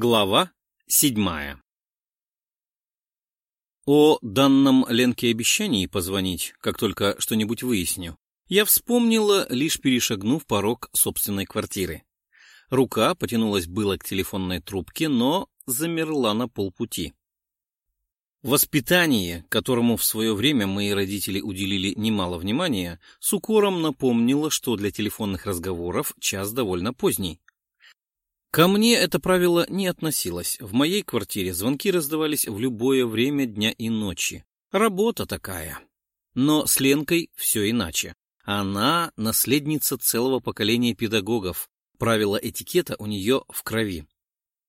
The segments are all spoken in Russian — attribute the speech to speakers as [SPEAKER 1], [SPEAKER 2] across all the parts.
[SPEAKER 1] Глава седьмая О данном Ленке обещании позвонить, как только что-нибудь выясню, я вспомнила, лишь перешагнув порог собственной квартиры. Рука потянулась было к телефонной трубке, но замерла на полпути. Воспитание, которому в свое время мои родители уделили немало внимания, с укором напомнило, что для телефонных разговоров час довольно поздний. Ко мне это правило не относилось. В моей квартире звонки раздавались в любое время дня и ночи. Работа такая. Но с Ленкой все иначе. Она наследница целого поколения педагогов. Правила этикета у нее в крови.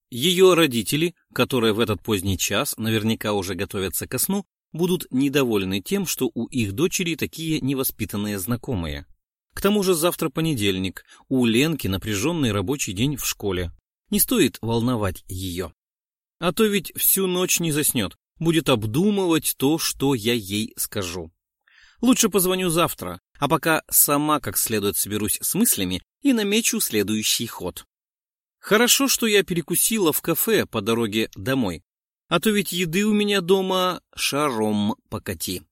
[SPEAKER 1] Ее родители, которые в этот поздний час наверняка уже готовятся ко сну, будут недовольны тем, что у их дочери такие невоспитанные знакомые. К тому же завтра понедельник, у Ленки напряженный рабочий день в школе. Не стоит волновать ее. А то ведь всю ночь не заснет, будет обдумывать то, что я ей скажу. Лучше позвоню завтра, а пока сама как следует соберусь с мыслями и намечу следующий ход. Хорошо, что я перекусила в кафе по дороге домой, а то ведь еды у меня дома шаром покати.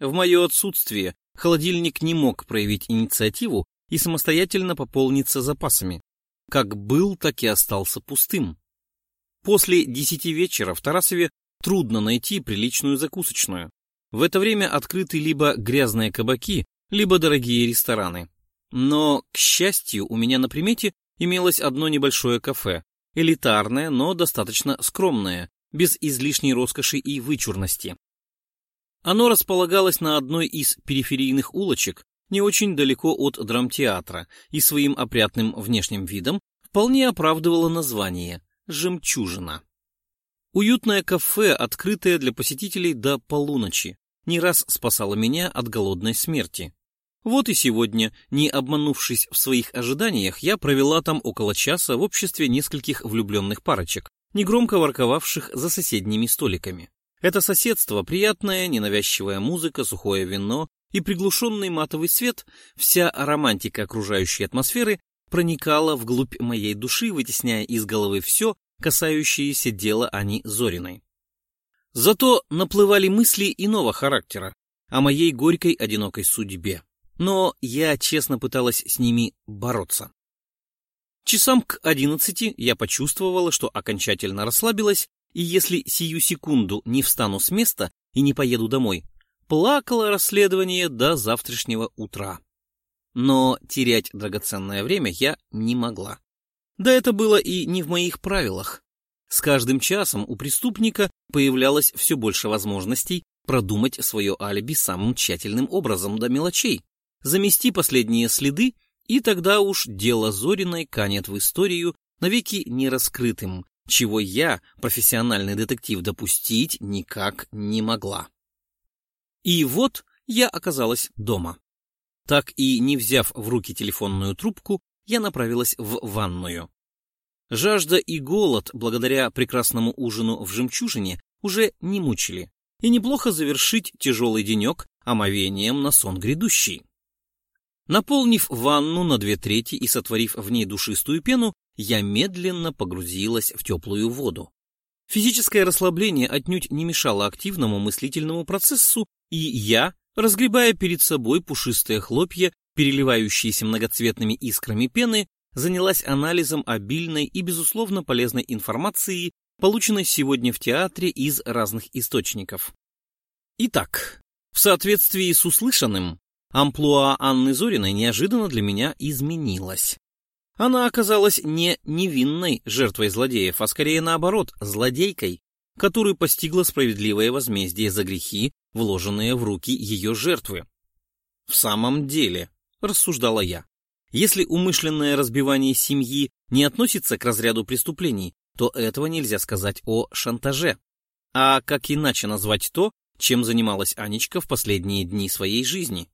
[SPEAKER 1] В мое отсутствие холодильник не мог проявить инициативу и самостоятельно пополниться запасами. Как был, так и остался пустым. После десяти вечера в Тарасове трудно найти приличную закусочную. В это время открыты либо грязные кабаки, либо дорогие рестораны. Но, к счастью, у меня на примете имелось одно небольшое кафе, элитарное, но достаточно скромное, без излишней роскоши и вычурности. Оно располагалось на одной из периферийных улочек, не очень далеко от драмтеатра, и своим опрятным внешним видом вполне оправдывало название «Жемчужина». Уютное кафе, открытое для посетителей до полуночи, не раз спасало меня от голодной смерти. Вот и сегодня, не обманувшись в своих ожиданиях, я провела там около часа в обществе нескольких влюбленных парочек, негромко ворковавших за соседними столиками. Это соседство, приятная, ненавязчивая музыка, сухое вино и приглушенный матовый свет, вся романтика окружающей атмосферы проникала вглубь моей души, вытесняя из головы все, касающееся дела Ани Зориной. Зато наплывали мысли иного характера, о моей горькой одинокой судьбе. Но я честно пыталась с ними бороться. Часам к одиннадцати я почувствовала, что окончательно расслабилась и если сию секунду не встану с места и не поеду домой, плакало расследование до завтрашнего утра. Но терять драгоценное время я не могла. Да это было и не в моих правилах. С каждым часом у преступника появлялось все больше возможностей продумать свое алиби самым тщательным образом до мелочей, замести последние следы, и тогда уж дело Зориной канет в историю навеки нераскрытым, чего я, профессиональный детектив, допустить никак не могла. И вот я оказалась дома. Так и не взяв в руки телефонную трубку, я направилась в ванную. Жажда и голод, благодаря прекрасному ужину в жемчужине, уже не мучили, и неплохо завершить тяжелый денек омовением на сон грядущий. Наполнив ванну на две трети и сотворив в ней душистую пену, я медленно погрузилась в теплую воду. Физическое расслабление отнюдь не мешало активному мыслительному процессу, и я, разгребая перед собой пушистые хлопья, переливающиеся многоцветными искрами пены, занялась анализом обильной и, безусловно, полезной информации, полученной сегодня в театре из разных источников. Итак, в соответствии с услышанным, амплуа Анны Зориной неожиданно для меня изменилось. Она оказалась не невинной жертвой злодеев, а скорее наоборот, злодейкой, которую постигло справедливое возмездие за грехи, вложенные в руки ее жертвы. В самом деле, рассуждала я, если умышленное разбивание семьи не относится к разряду преступлений, то этого нельзя сказать о шантаже. А как иначе назвать то, чем занималась Анечка в последние дни своей жизни?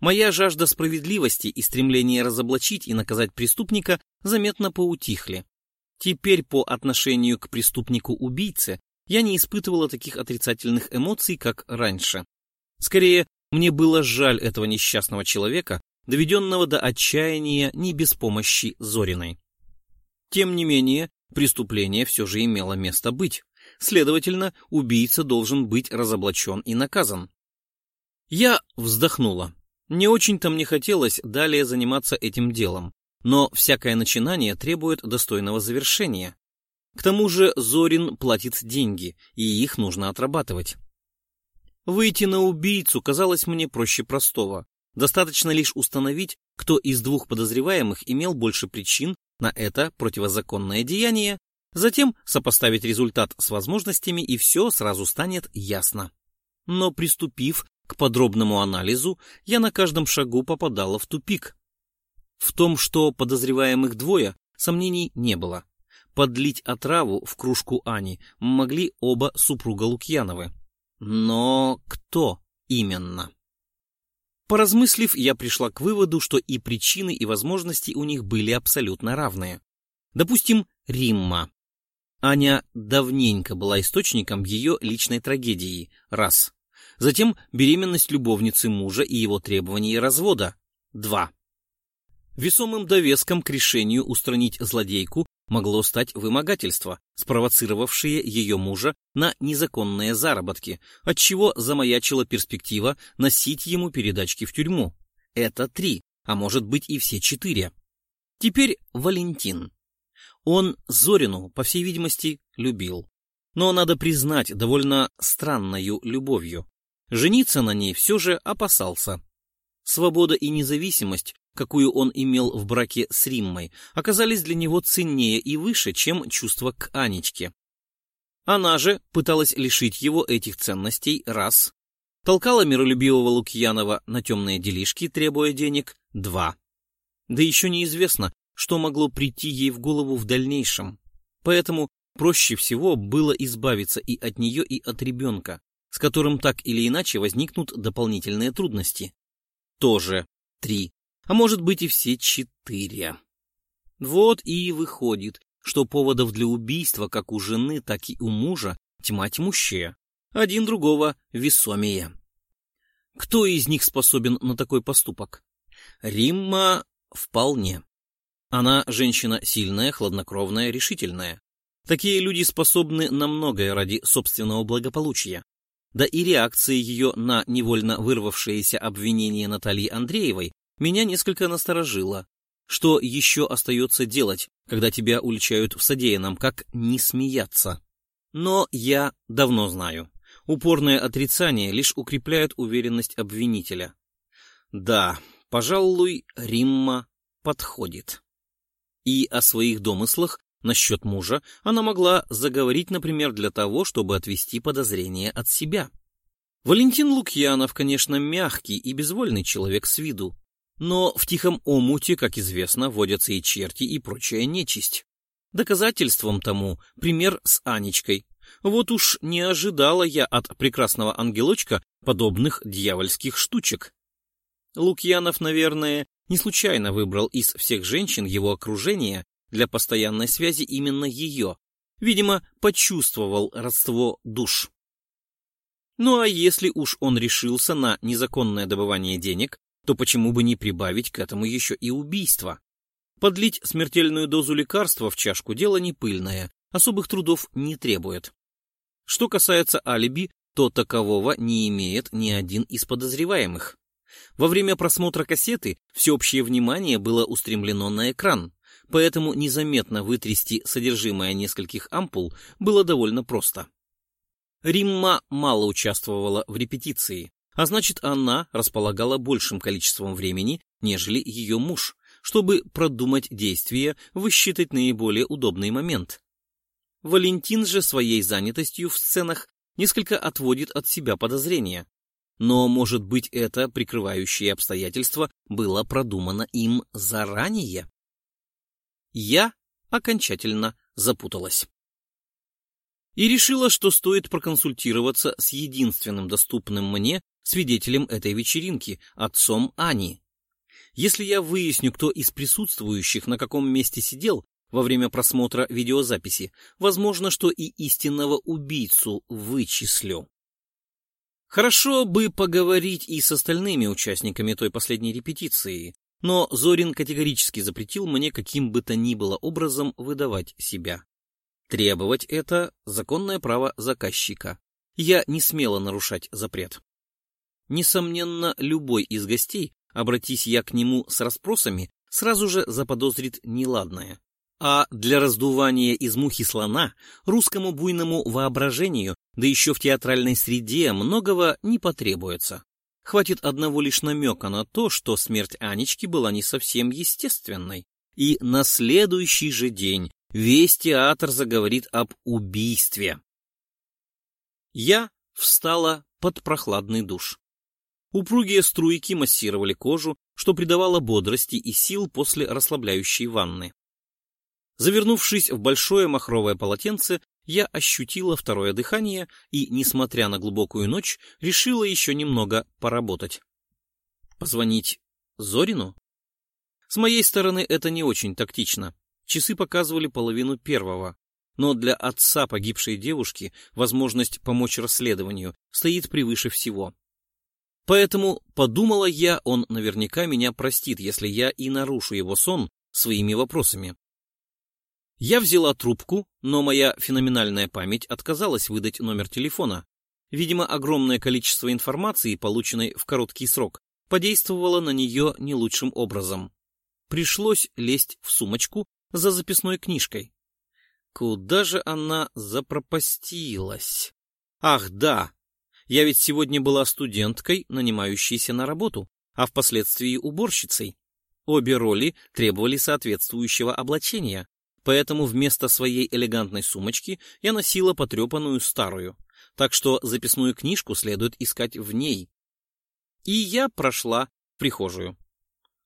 [SPEAKER 1] Моя жажда справедливости и стремление разоблачить и наказать преступника заметно поутихли. Теперь по отношению к преступнику-убийце я не испытывала таких отрицательных эмоций, как раньше. Скорее, мне было жаль этого несчастного человека, доведенного до отчаяния не без помощи Зориной. Тем не менее, преступление все же имело место быть. Следовательно, убийца должен быть разоблачен и наказан. Я вздохнула. Не очень-то мне хотелось далее заниматься этим делом, но всякое начинание требует достойного завершения. К тому же Зорин платит деньги, и их нужно отрабатывать. Выйти на убийцу казалось мне проще простого. Достаточно лишь установить, кто из двух подозреваемых имел больше причин на это противозаконное деяние, затем сопоставить результат с возможностями, и все сразу станет ясно. Но приступив к подробному анализу, я на каждом шагу попадала в тупик. В том, что подозреваемых двое, сомнений не было. Подлить отраву в кружку Ани могли оба супруга Лукьяновы. Но кто именно? Поразмыслив, я пришла к выводу, что и причины, и возможности у них были абсолютно равные. Допустим, Римма. Аня давненько была источником ее личной трагедии, раз. Затем беременность любовницы мужа и его требования развода, два. Весомым довеском к решению устранить злодейку могло стать вымогательство, спровоцировавшее ее мужа на незаконные заработки, отчего замаячила перспектива носить ему передачки в тюрьму. Это три, а может быть и все четыре. Теперь Валентин. Он Зорину, по всей видимости, любил. Но, надо признать, довольно странною любовью. Жениться на ней все же опасался. Свобода и независимость какую он имел в браке с Риммой, оказались для него ценнее и выше, чем чувство к Анечке. Она же пыталась лишить его этих ценностей раз, толкала миролюбивого Лукьянова на темные делишки, требуя денег, два. Да еще неизвестно, что могло прийти ей в голову в дальнейшем. Поэтому проще всего было избавиться и от нее, и от ребенка, с которым так или иначе возникнут дополнительные трудности. Тоже три а может быть и все четыре. Вот и выходит, что поводов для убийства как у жены, так и у мужа тьма тьмущая, один другого весомее. Кто из них способен на такой поступок? Римма вполне. Она женщина сильная, хладнокровная, решительная. Такие люди способны на многое ради собственного благополучия. Да и реакция ее на невольно вырвавшееся обвинение Натальи Андреевой меня несколько насторожило. Что еще остается делать, когда тебя уличают в содеянном, как не смеяться? Но я давно знаю. Упорное отрицание лишь укрепляет уверенность обвинителя. Да, пожалуй, Римма подходит. И о своих домыслах насчет мужа она могла заговорить, например, для того, чтобы отвести подозрения от себя. Валентин Лукьянов, конечно, мягкий и безвольный человек с виду, но в тихом омуте, как известно, водятся и черти, и прочая нечисть. Доказательством тому пример с Анечкой. Вот уж не ожидала я от прекрасного ангелочка подобных дьявольских штучек. Лукьянов, наверное, не случайно выбрал из всех женщин его окружения для постоянной связи именно ее. Видимо, почувствовал родство душ. Ну а если уж он решился на незаконное добывание денег, то почему бы не прибавить к этому еще и убийство? Подлить смертельную дозу лекарства в чашку – дело не пыльное, особых трудов не требует. Что касается алиби, то такового не имеет ни один из подозреваемых. Во время просмотра кассеты всеобщее внимание было устремлено на экран, поэтому незаметно вытрясти содержимое нескольких ампул было довольно просто. Римма мало участвовала в репетиции, а значит, она располагала большим количеством времени, нежели ее муж, чтобы продумать действия, высчитать наиболее удобный момент. Валентин же своей занятостью в сценах несколько отводит от себя подозрения. Но, может быть, это прикрывающее обстоятельство было продумано им заранее? Я окончательно запуталась. И решила, что стоит проконсультироваться с единственным доступным мне свидетелем этой вечеринки, отцом Ани. Если я выясню, кто из присутствующих на каком месте сидел во время просмотра видеозаписи, возможно, что и истинного убийцу вычислю. Хорошо бы поговорить и с остальными участниками той последней репетиции, но Зорин категорически запретил мне каким бы то ни было образом выдавать себя. Требовать это — законное право заказчика. Я не смела нарушать запрет. Несомненно, любой из гостей, обратись я к нему с расспросами, сразу же заподозрит неладное. А для раздувания из мухи слона русскому буйному воображению, да еще в театральной среде, многого не потребуется. Хватит одного лишь намека на то, что смерть Анечки была не совсем естественной. И на следующий же день весь театр заговорит об убийстве. Я встала под прохладный душ. Упругие струйки массировали кожу, что придавало бодрости и сил после расслабляющей ванны. Завернувшись в большое махровое полотенце, я ощутила второе дыхание и, несмотря на глубокую ночь, решила еще немного поработать. Позвонить Зорину? С моей стороны это не очень тактично. Часы показывали половину первого. Но для отца погибшей девушки возможность помочь расследованию стоит превыше всего. Поэтому, подумала я, он наверняка меня простит, если я и нарушу его сон своими вопросами. Я взяла трубку, но моя феноменальная память отказалась выдать номер телефона. Видимо, огромное количество информации, полученной в короткий срок, подействовало на нее не лучшим образом. Пришлось лезть в сумочку за записной книжкой. Куда же она запропастилась? Ах, да! Я ведь сегодня была студенткой, нанимающейся на работу, а впоследствии уборщицей. Обе роли требовали соответствующего облачения поэтому вместо своей элегантной сумочки я носила потрепанную старую, так что записную книжку следует искать в ней. И я прошла в прихожую.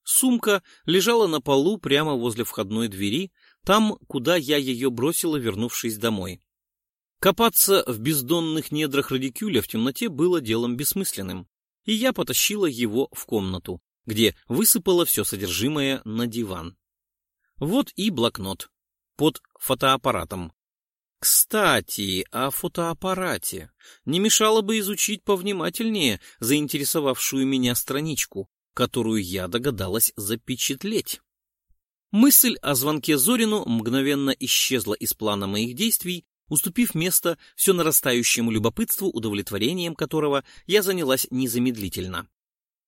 [SPEAKER 1] Сумка лежала на полу прямо возле входной двери, там, куда я ее бросила, вернувшись домой. Копаться в бездонных недрах радикюля в темноте было делом бессмысленным, и я потащила его в комнату, где высыпала все содержимое на диван. Вот и блокнот под фотоаппаратом. Кстати, о фотоаппарате. Не мешало бы изучить повнимательнее заинтересовавшую меня страничку, которую я догадалась запечатлеть. Мысль о звонке Зорину мгновенно исчезла из плана моих действий, уступив место все нарастающему любопытству, удовлетворением которого я занялась незамедлительно.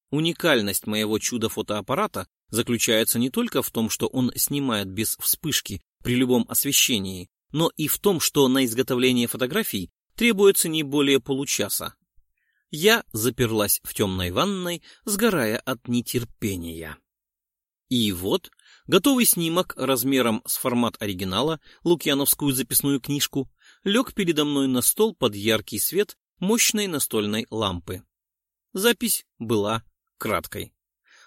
[SPEAKER 1] Уникальность моего чудо-фотоаппарата заключается не только в том, что он снимает без вспышки при любом освещении, но и в том, что на изготовление фотографий требуется не более получаса. Я заперлась в темной ванной, сгорая от нетерпения. И вот готовый снимок размером с формат оригинала, лукьяновскую записную книжку, лег передо мной на стол под яркий свет мощной настольной лампы. Запись была краткой.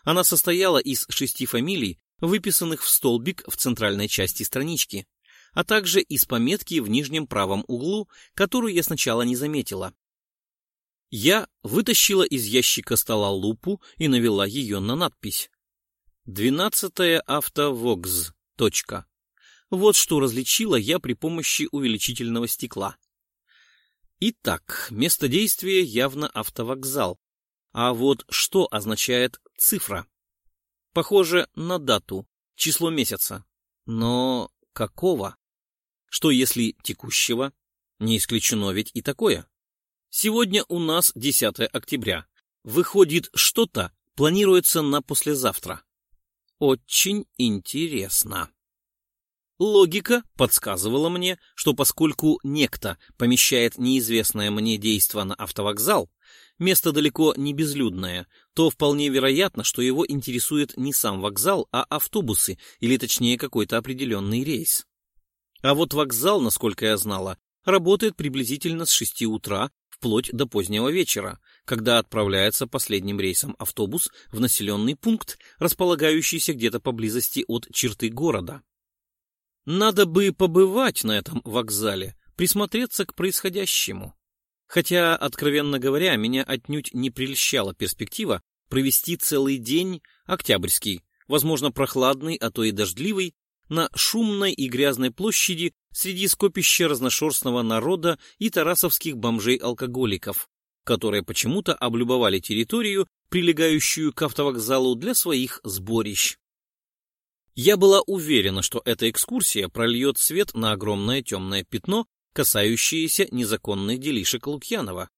[SPEAKER 1] Она состояла из шести фамилий, выписанных в столбик в центральной части странички, а также из пометки в нижнем правом углу, которую я сначала не заметила. Я вытащила из ящика стола лупу и навела ее на надпись. «Двенадцатая автовокз. Точка». Вот что различила я при помощи увеличительного стекла. Итак, место действия явно автовокзал. А вот что означает цифра? Похоже на дату, число месяца. Но какого? Что если текущего? Не исключено ведь и такое. Сегодня у нас 10 октября. Выходит, что-то планируется на послезавтра. Очень интересно. Логика подсказывала мне, что поскольку некто помещает неизвестное мне действо на автовокзал, место далеко не безлюдное, то вполне вероятно, что его интересует не сам вокзал, а автобусы, или точнее какой-то определенный рейс. А вот вокзал, насколько я знала, работает приблизительно с 6 утра вплоть до позднего вечера, когда отправляется последним рейсом автобус в населенный пункт, располагающийся где-то поблизости от черты города. Надо бы побывать на этом вокзале, присмотреться к происходящему. Хотя, откровенно говоря, меня отнюдь не прельщала перспектива провести целый день, октябрьский, возможно, прохладный, а то и дождливый, на шумной и грязной площади среди скопища разношерстного народа и тарасовских бомжей-алкоголиков, которые почему-то облюбовали территорию, прилегающую к автовокзалу для своих сборищ. Я была уверена, что эта экскурсия прольет свет на огромное темное пятно, касающееся незаконных делишек Лукьянова.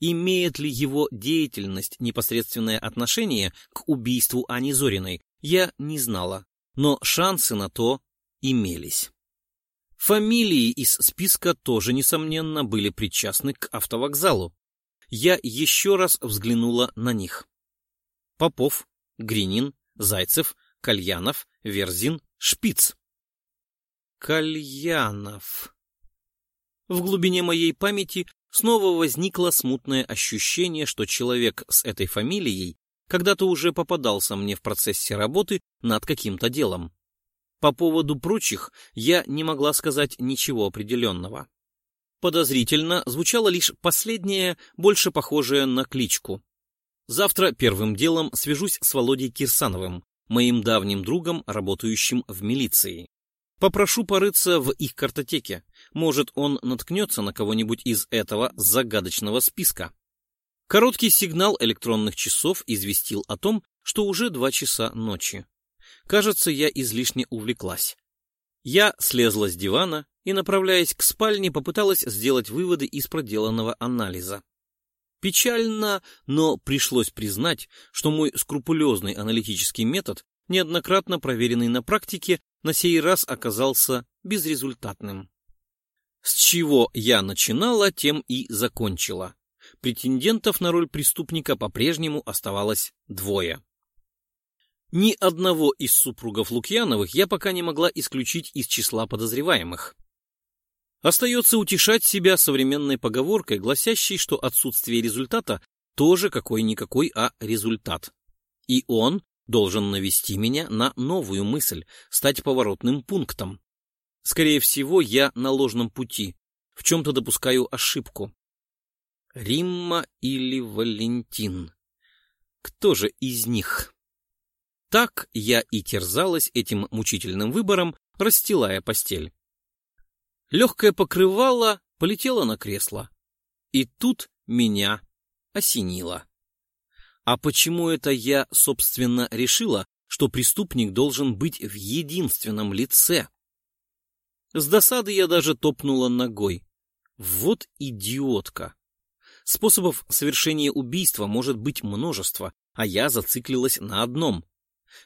[SPEAKER 1] Имеет ли его деятельность непосредственное отношение к убийству Ани Зориной, я не знала, но шансы на то имелись. Фамилии из списка тоже, несомненно, были причастны к автовокзалу. Я еще раз взглянула на них. Попов, Гринин, Зайцев, Кальянов, Верзин, Шпиц. Кальянов. В глубине моей памяти снова возникло смутное ощущение, что человек с этой фамилией когда-то уже попадался мне в процессе работы над каким-то делом. По поводу прочих я не могла сказать ничего определенного. Подозрительно звучало лишь последнее, больше похожее на кличку. Завтра первым делом свяжусь с Володей Кирсановым, моим давним другом, работающим в милиции. Попрошу порыться в их картотеке. Может, он наткнется на кого-нибудь из этого загадочного списка. Короткий сигнал электронных часов известил о том, что уже два часа ночи. Кажется, я излишне увлеклась. Я слезла с дивана и, направляясь к спальне, попыталась сделать выводы из проделанного анализа. Печально, но пришлось признать, что мой скрупулезный аналитический метод, неоднократно проверенный на практике, на сей раз оказался безрезультатным. С чего я начинала, тем и закончила. Претендентов на роль преступника по-прежнему оставалось двое. Ни одного из супругов Лукьяновых я пока не могла исключить из числа подозреваемых. Остается утешать себя современной поговоркой, гласящей, что отсутствие результата тоже какой-никакой, а результат. И он должен навести меня на новую мысль, стать поворотным пунктом. Скорее всего, я на ложном пути, в чем-то допускаю ошибку. Римма или Валентин? Кто же из них? Так я и терзалась этим мучительным выбором, расстилая постель. Легкое покрывало полетело на кресло. И тут меня осенило. А почему это я, собственно, решила, что преступник должен быть в единственном лице? С досады я даже топнула ногой. Вот идиотка. Способов совершения убийства может быть множество, а я зациклилась на одном.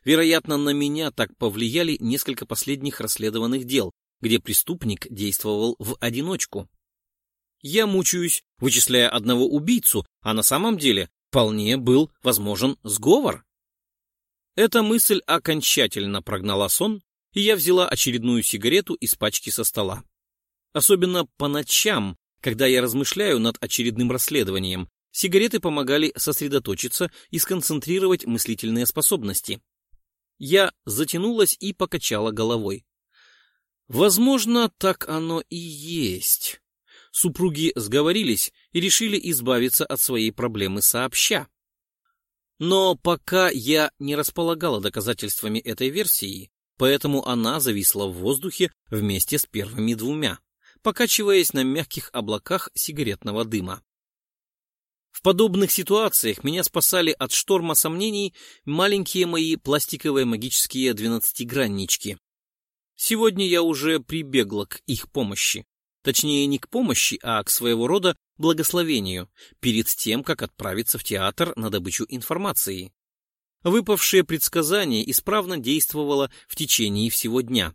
[SPEAKER 1] Вероятно, на меня так повлияли несколько последних расследованных дел, где преступник действовал в одиночку. Я мучаюсь, вычисляя одного убийцу, а на самом деле вполне был возможен сговор. Эта мысль окончательно прогнала сон, и я взяла очередную сигарету из пачки со стола. Особенно по ночам, когда я размышляю над очередным расследованием, сигареты помогали сосредоточиться и сконцентрировать мыслительные способности. Я затянулась и покачала головой. Возможно, так оно и есть. Супруги сговорились и решили избавиться от своей проблемы сообща. Но пока я не располагала доказательствами этой версии, поэтому она зависла в воздухе вместе с первыми двумя, покачиваясь на мягких облаках сигаретного дыма. В подобных ситуациях меня спасали от шторма сомнений маленькие мои пластиковые магические двенадцатиграннички. Сегодня я уже прибегла к их помощи. Точнее, не к помощи, а к своего рода благословению, перед тем, как отправиться в театр на добычу информации. Выпавшее предсказание исправно действовало в течение всего дня.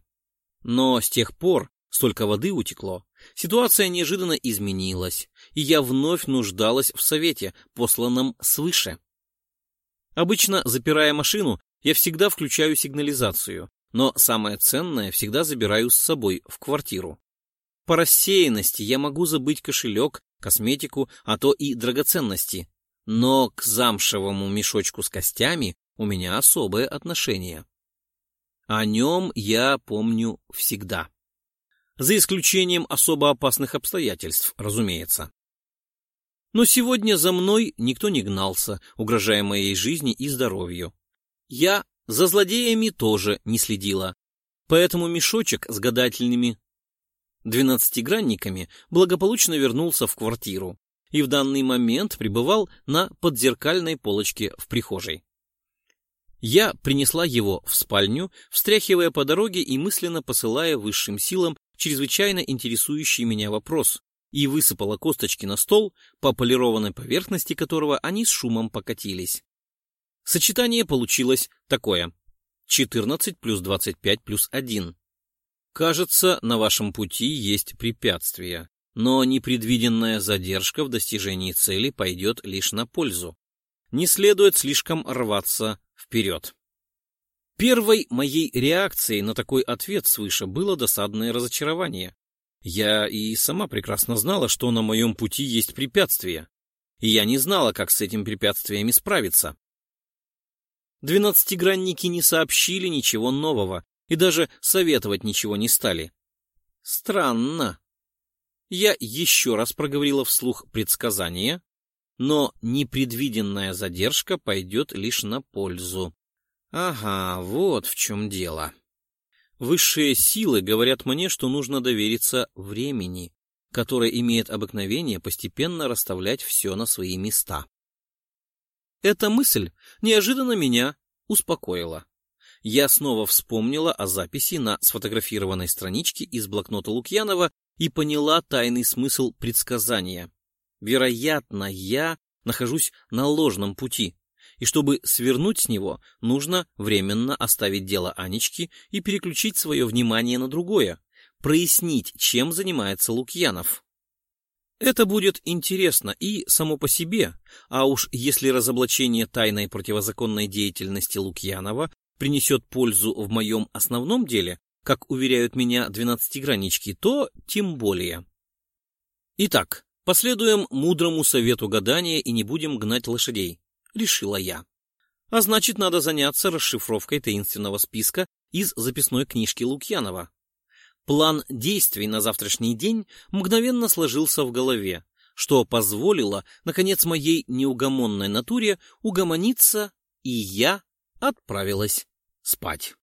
[SPEAKER 1] Но с тех пор столько воды утекло, Ситуация неожиданно изменилась, и я вновь нуждалась в совете, посланном свыше. Обычно, запирая машину, я всегда включаю сигнализацию, но самое ценное всегда забираю с собой в квартиру. По рассеянности я могу забыть кошелек, косметику, а то и драгоценности, но к замшевому мешочку с костями у меня особое отношение. О нем я помню всегда за исключением особо опасных обстоятельств, разумеется. Но сегодня за мной никто не гнался, угрожая моей жизни и здоровью. Я за злодеями тоже не следила, поэтому мешочек с гадательными двенадцатигранниками благополучно вернулся в квартиру и в данный момент пребывал на подзеркальной полочке в прихожей. Я принесла его в спальню, встряхивая по дороге и мысленно посылая высшим силам чрезвычайно интересующий меня вопрос, и высыпала косточки на стол, по полированной поверхности которого они с шумом покатились. Сочетание получилось такое. 14 плюс 25 плюс 1. Кажется, на вашем пути есть препятствия, но непредвиденная задержка в достижении цели пойдет лишь на пользу. Не следует слишком рваться вперед. Первой моей реакцией на такой ответ свыше было досадное разочарование. Я и сама прекрасно знала, что на моем пути есть препятствия, и я не знала, как с этими препятствиями справиться. Двенадцатигранники не сообщили ничего нового и даже советовать ничего не стали. Странно. Я еще раз проговорила вслух предсказание, но непредвиденная задержка пойдет лишь на пользу. Ага, вот в чем дело. Высшие силы говорят мне, что нужно довериться времени, которое имеет обыкновение постепенно расставлять все на свои места. Эта мысль неожиданно меня успокоила. Я снова вспомнила о записи на сфотографированной страничке из блокнота Лукьянова и поняла тайный смысл предсказания. Вероятно, я нахожусь на ложном пути, и чтобы свернуть с него, нужно временно оставить дело Анечки и переключить свое внимание на другое, прояснить, чем занимается Лукьянов. Это будет интересно и само по себе, а уж если разоблачение тайной противозаконной деятельности Лукьянова принесет пользу в моем основном деле, как уверяют меня двенадцатигранички, то тем более. Итак, Последуем мудрому совету гадания и не будем гнать лошадей, решила я. А значит, надо заняться расшифровкой таинственного списка из записной книжки Лукьянова. План действий на завтрашний день мгновенно сложился в голове, что позволило, наконец, моей неугомонной натуре угомониться, и я отправилась спать.